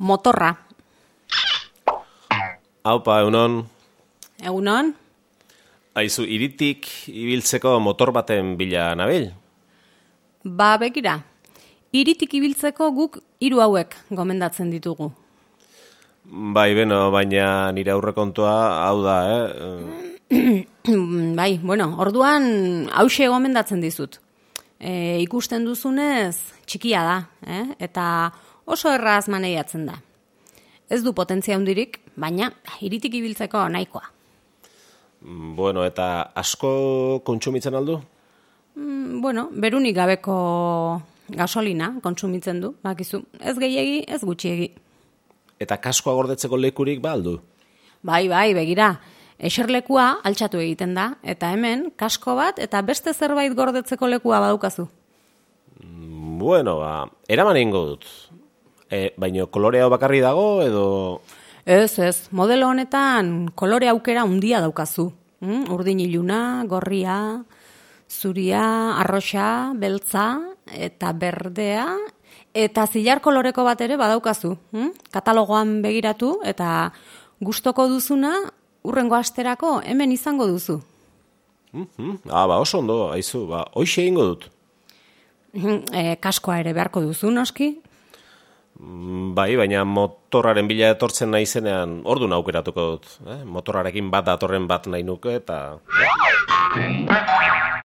Motorra. Haupa, egunon, Egunon? aizu iritik ibiltzeko motor baten bila nabil? Ba, begira. Iritik ibiltzeko guk hiru hauek gomendatzen ditugu. Bai, beno, baina nire aurrekontua hau da, eh? bai, bueno, orduan hause gomendatzen dizut. E, ikusten duzunez, txikia da, eh? eta oso erraz maneiatzen da. Ez du potentzia hundirik, baina iritik ibiltzeko nahikoa. Bueno, eta asko kontsumitzen aldu? Mm, bueno, berunik gabeko gasolina kontsumitzen du, bakizu. Ez gehiegi, ez gutxiegi. Eta kaskoa gordetzeko lekurik ba aldu? Bai, bai, begira. Eserlekua altxatu egiten da, eta hemen kasko bat eta beste zerbait gordetzeko lekua badukazu. Bueno, ba, eraman egingo dut. E, baina kolorea bakarri dago edo... Ez, ez, modelo honetan kolore aukera handia daukazu. Mm? Urdin iluna, gorria, zuria, arroxa, beltza, eta berdea, eta zilar koloreko bat ere badaukazu. Mm? Katalogoan begiratu, eta gustoko duzuna, urrengo asterako hemen izango duzu. Mhm, Ah, ba, oso ondo, aizu, ba, hoxe egingo dut. Mm, E, kaskoa ere beharko duzu, noski? Mm, Bai, baina motorraren bila etortzen naizenean ordun aukeratuko dut. Eh? Motorrarekin bat datorren bat nahi nuke eta...